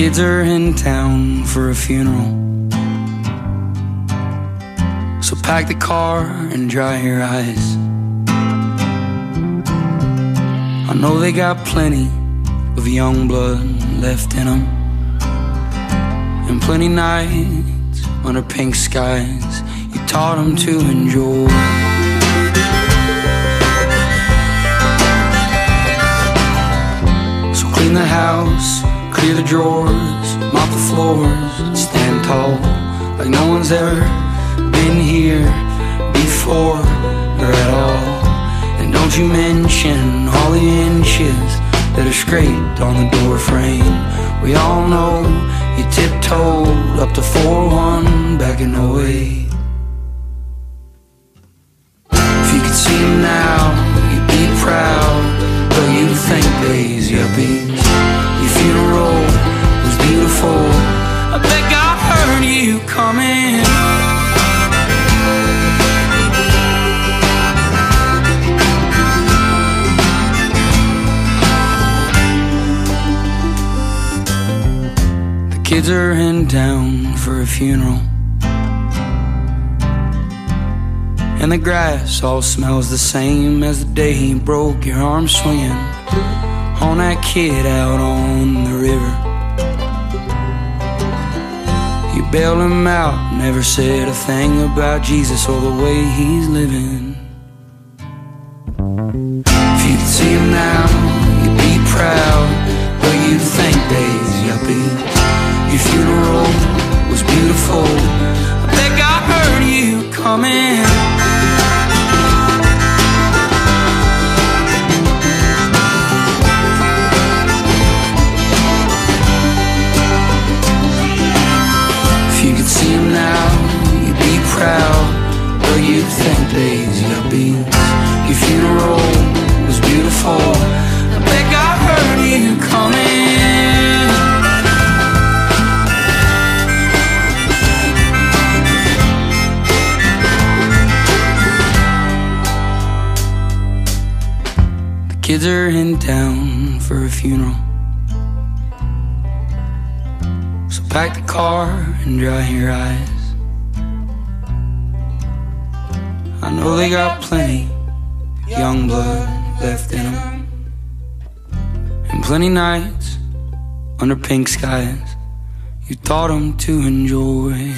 kids are in town for a funeral. So pack the car and dry your eyes. I know they got plenty of young blood left in them. And plenty nights under pink skies you taught them to enjoy. So clean the house, clear the drawers, mop the floors, stand tall like no one's ever been here before or at all. And don't you mention all the inches that are scraped on the door frame. We all know you tiptoed up to 4-1 back in oh you coming. The kids are in town for a funeral. And the grass all smells the same as the day he broke your arm swinging on that kid out on the river. Bailed him out, never said a thing about Jesus or the way he's living. If you could see him now, you'd be proud, but you'd think days, yuppie. Your funeral was beautiful. I bet God heard you coming. You could see him now, you'd be proud, but you'd think days, yuppie. Your funeral was beautiful. I bet God heard you coming. The kids are in town for a funeral. Pack the car and dry your eyes. I know they got plenty young blood left in them. And plenty nights under pink skies you taught them to enjoy.